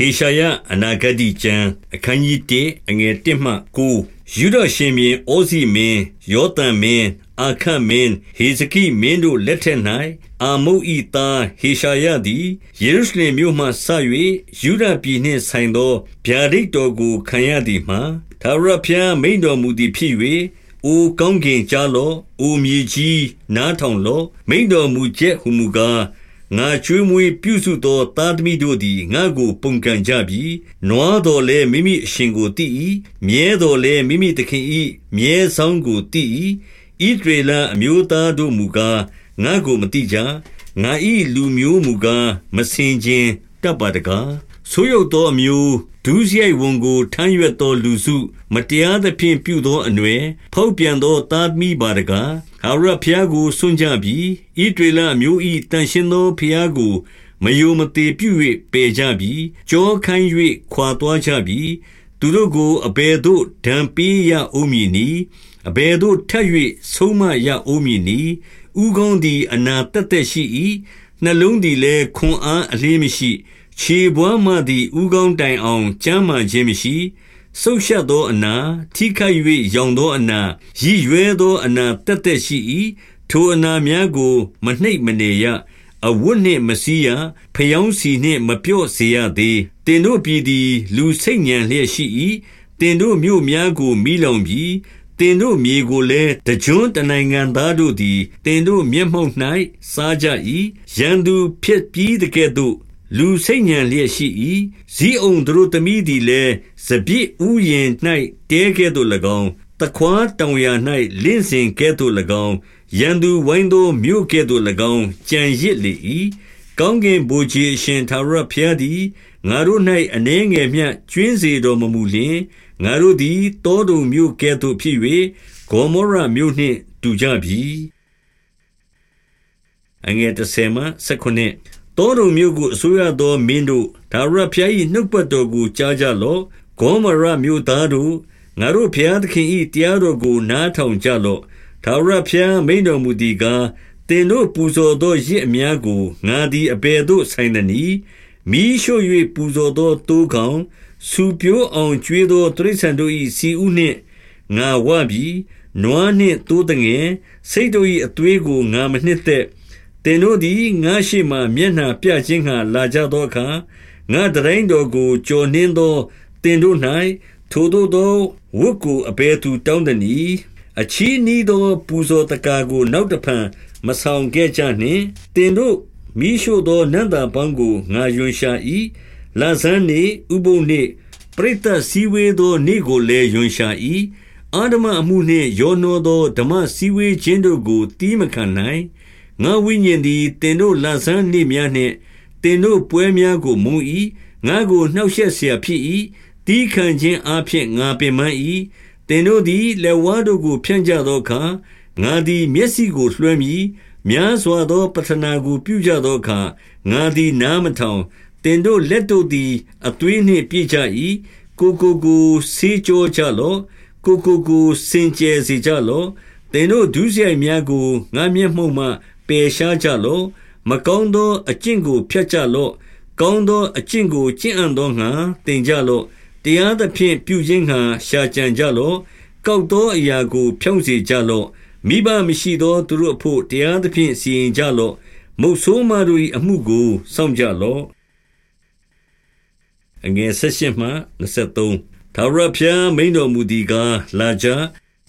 ဟေရှာယအနာဂတိကျမ်းအခန်းကြီး1အငယ်1မှ9ယူဒရှင်ဘင်ဩဇိမင်းယောသန်မင်းအခတ်မင်းဟေဇကိမင်းတို့လက်ထက်၌အာမုတ်ဤသားဟေရှာယသည်ယေရုရှလင်မြို့မှဆ၍ယူဒပြည်နှင့်ဆိုင်သောဗျာဒိတ်တော်ကိုခံရသည်မှာသာရဖျားမိန်တော်မူသည်ဖြစ်၍အိုကောင်းကင်ကြားလောအိုမြေကြီးနားထောင်လောမိန်တော်မူချက်ဟုမူကား ငါချွေးမွေးပြုစုသော သားသမီးတို့သည် ငါ့ကို ပုန်ကန်ကြပြီ။နွားတော်လည်း မိမိအရှင်ကိုသိ၏။မြဲတော်လည်း မိမိသခင်၏မြဲဆောင်ကိုသိ၏။ဣဒရေလအမျိုးသားတို့မူကား ငါ့ကို မသိကြ။ငါ၏လူမျိုးမူကားမစင်ခြင်းတတ်ပါတကား။ဆိုးရုပ်သောအမျိုး ဒုစရိုက်ဝန်ကိုထမ်းရွက်သောလူစုမတရားသဖြင့်ပြုသောအနွယ်ဖောက်ပြန်သောသားသမီးပါတကားဟာရဖျားကိုစွန့်ကြပြီးဣဒေလအမျိုး၏တန်ရှင်သောဖျားကိုမယုံမသေးပြု၍ပယ်ကြပြီးကြောခိုင်း၍ခွာသွားကြပြီးသူတို့ကိုအဘယ်သို့ဒံပေးရအောင်မည်နီအဘယ်သို့ထပ်၍ဆုံးမရအောင်မည်နီဥကောင်းသည်အနာတက်တက်ရှိ၏နှလုံးသည်လည်းခွန်အားအလေးမရှိ ခြေဘွားမှသည်ဥကောင်းတိုင်အောင် ကျမ်းမာခြင်းမရှိဆုတ်ရှက်သောအနာထိခိုက်၍ရောင်သောအနာရည်ရွယ်သောအနာတက်တက်ရှိ၏ထိုအနာများကို မနှိပ်မနေရအဝတ်နှင့်မစည်းရဖျောင်းစီနှင့်မပြော့စေရသေးတင်တို့ပြည်သည် လူစိတ်ညံလျက်ရှိ၏တင်တို့မြို့များကိုမိလောင်ပြီးတင်တို့မြေကိုလည်းတကြွတနိုင်ငံသားတို့သည်တင်တို့မျက်မှောက်၌စားကြ၏ရန်သူဖြစ်ပြီးတကဲ့သို့ လူစိတ်ညံလျက်ရှိ၏ဇီးအောင်တို့သမီးသည်လည်းစပြည့်ဥယင်၌တဲကဲ့သို့၎င်းတခွားတောင်ယာ၌လင့်စဉ်ကဲ့သို့၎င်းရန်သူဝိုင်းသောမြို့ကဲ့သို့၎င်းကြံရစ်လေ၏ကောင်းကင်ဘိုးကြီးအရှင်သာရဖျားသည်ငါတို့၌အနှဲငယ်မြကျွင်းစေတော်မမူလျင်ငါတို့သည်တောတုံမြို့ကဲ့သို့ဖြစ်၍ဂေါမောရမြို့နှင့်တူကြပြီအငယ်30မှ19 တောတုံမြို့ကို အစိုးရသောမင်းတို့ဒါဝရဖျား၏နှုတ်ပတ်တော်ကို ကြားကြလော့ ဂေါမရမြို့သားတို့ ငါတို့ဖျားသခင်၏တရားတော်ကို နားထောင်ကြလော့ဒါဝရဖျား မိန်တော်မူသည်ကားတင်တို့ပူဇော်သောရစ်အများကို ငါသည် အဘယ်သို့ ဆိုင်သနည်းမိရှို့၍ပူဇော်သောတိုးကောင်စူပြိုးအောင် ကျွေးသောတရိษံတို့၏စီဥနှင့် ငါဝပြီးနွားနှင့်တိုးတငယ်စိတ်တို့၏အသွေးကို ငါမနှစ်သက် င်တို့သည်ငါရှိမှမျက်နှာပြခြင်းဟံလာကြသောအခါငါတရင်တော်ကိုကြော်နှင်းသောတင်တို့၌ထိုတို့သောဝတ်ကိုအဘယ်သူတောင်းတနည်းအချီးနီးသောပူဇော်တကာကို နောက်တဖန်မဆောင်ခဲ့ကြနှင့်တင်တို့မိရှုသောနန္တာပေါင်းကိုငါယွန်ရှာ၏လာဇန်နေဥပုံနေပရိသတ်စည်းဝေးသောနေ့ကိုလည်းယွန်ရှာ၏အာဓမအမှုနှင့်ယောနောသောဓမ္မစည်းဝေးခြင်းတို့ကိုတီးမခံနိုင် ငါဝိညာဉ်သည်တင်တို့လဆန်းနေ့များနှင့်တင်တို့ပွဲများကိုမုံ၏ငါကိုနှောက်ယှက်เสียဖြစ်၏တီးခံခြင်းအဖြစ်ငါပင်ပန်း၏တင်တို့သည်လက်ဝါးတို့ကိုဖြန့်ကြသောအခါငါသည်မျက်စိကိုလွှဲမည်များစွာသောပထနာကိုပြုကြသောအခါငါသည်နားမထောင်တင်တို့လက်တို့သည်အသွေးနှင့်ပြည့်ကြ၏ကိုကိုကိုဆေးကြောကြလော့ကိုကိုကိုစင်ကြယ်စေကြလော့တင်တို့ဒုစရိုက်များကိုငါမျက်မှောက်မှ ပယ်ရှားကြလော့မကောင်းသောအကျင့်ကိုဖျက်ကြလော့ကောင်းသောအကျင့်ကိုကျင့်အံ့သောငါတင်ကြလော့တရားသဖြင့်ပြုခြင်းငါရှာကြံကြလော့ကောက်သောအရာကိုဖြောင့်စေကြလော့မိဘမရှိသောသူတို့အဖို့တရားသဖြင့်စီရင်ကြလော့မုတ်ဆိုးမတို့၏အမှုကိုစောင့်ကြလော့အငယ်၁၈မှ23သာရဖျားမိန်တော်မူသည်ကားလာကြ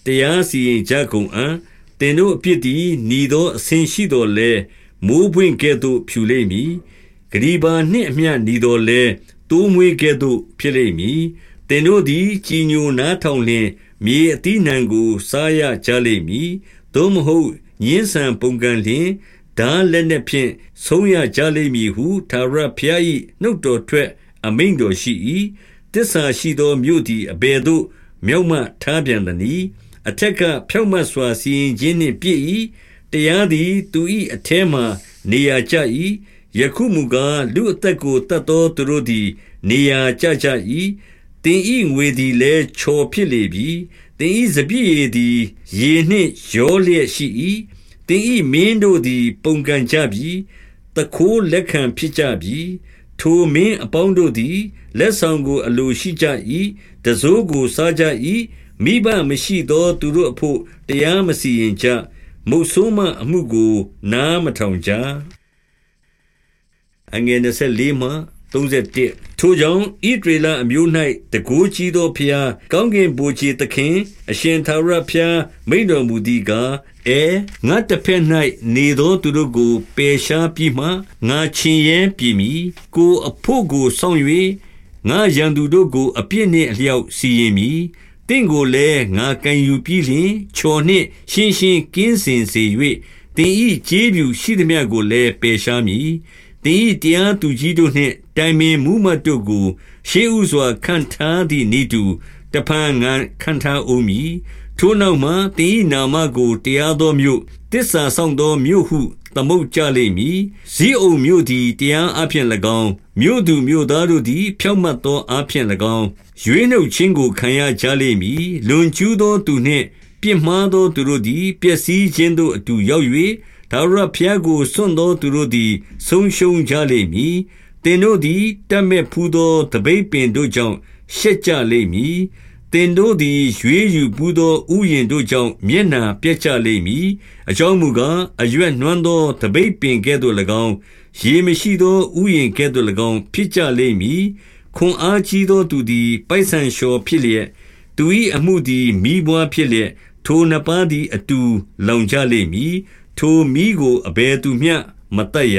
တရားစီရင်ကြကုန်အံ့ သင်တို့အပြစ်သည်ညီသောအစဉ်ရှိတော်လဲမိုးပွင့်ကဲ့သို့ဖြူလိမ့်မည်ဂရီဘာနှင့်အမျှညီတော်လဲတိုးမွေးကဲ့သို့ဖြစ်လိမ့်မည်သင်တို့သည်ကြည်ညိုနားထောင်လျင်မြေအတိနှံကို စားရကြလိမ့်မည်သို့မဟုတ်ညင်းဆန်ပုံကန်လျင်ဓာလက်နှင့်ဖြင့်ဆုံးရကြလိမ့်မည်ဟုသာရဖျား၏နှုတ်တော်ထွက် အမိန်တော်ရှိ၏တစ္ဆာရှိသောမြို့သည်အဘယ်သို့မြောက်မှထားပြန်သနည်း အထက်ကဖြောင့်မတ်စွာစီရင်ခြင်းနှင့်ပြည့်၏တရားသည်သူ၏အထဲမှနေရာကျ၏ယခုမူကားလူအသက်ကိုတတ်သောသူတို့သည် နေရာကျကြ၏တင်ဤငွေသည်လည်းချော်ဖြစ်လေပြီတင်ဤစပြည့်ရည်သည်ရေနှင့်ရောလျက်ရှိ၏တင်ဤမင်းတို့သည် ပုန်ကန်ကြပြီတခိုးလက်ခံဖြစ်ကြပြီထိုမင်းအပေါင်းတို့သည်လက်ဆောင်ကိုအလိုရှိကြ၏တံစိုးကိုစားကြ၏ မိဘမရှိသောသူတို့အဘို့တရားမစီရင်ကြမုတ်ဆိုးမအမှုကို နားမထောင်ကြအငယ်24မှ31ထိုကြောင့်ဣဒရေလအမျိုး၌တကိုးကြီးသောဖျားကောင်းကင်ဘုရားသခင် အရှင်သာရဖျားမိန်တော်မူသည်ကားအဲငါတစ်ဖက်၌နေသောသူတို့ကိုပယ်ရှားပြီးမှငါချင်ရင်ပြည်မည်ကိုအဖို့ကိုဆောင်၍ငါရန်သူတို့ကိုအပြစ်နှင့်အလျောက်စီရင်မည် တင့်ကိုလည်းငါကန်ယူပြီးလျှင်ချော်နှင့်ရှင်းရှင်းကင်းစင်စေ၍တင်ဤကျေးပြူရှိသည်မြတ်ကိုလည်းပယ်ရှားမည်သင်၏တရားသူကြီးတို့နှင့်တိုင်ပင်မှူးမတ်တို့ကို ရှေးဥစွာခန့်ထားသည်နည်းတူတဖန်ငါခန့်ထားဦးမည်ထိုနောက်မှသင်၏နာမကိုတရားသောမြို့ တစ္ဆာဆောင်သောမြို့ဟုသမုတ်ကြလိမ့်မည်ဇီးအုံမြို့သည်တရားအဖျင်၎င်းမြို့သူမြို့သားတို့သည် ဖြောက်မတ်သောအဖျင်၎င်းရွေးနှုတ်ခြင်းကိုခံရကြလိမ့်မည်လွန်ကျူးသောသူနှင့်ပြစ်မှားသောသူတို့သည်ပျက်စီးခြင်းသို့အတူရောက်၍ထာဝရဘုရားကိုစွန့်သောသူတို့သည် ဆုံးရှုံးကြလိမ့်မည်။သင်တို့သည်တပ်မက်ဖူးသောသပိတ်ပင်တို့ကြောင့်ရှက်ကြလိမ့်မည်။ သင်တို့သည်ရွေးယူဖူးသောဥယျာဉ်တို့ကြောင့်မျက်နှာပျက်ကြလိမ့်မည်။အကြောင်းမူကား၊အရွက်နွမ်းသောသပိတ်ပင်ကဲ့သို့၎င်း၊ရေမရှိသောဥယျာဉ်ကဲ့သို့၎င်းဖြစ်ကြလိမ့်မည်။ခွန်အားကြီးသောသူသည် ပိုက်ဆန်လျှော်ဖြစ်လျက်၊သူ၏အမှုသည်မီးပွါးဖြစ်လျက်၊ထိုနှစ်ပါးသည်အတူလောင်ကြလိမ့်မည်ထိုမီးကိုအဘယ်သူမျှမတတ်ရ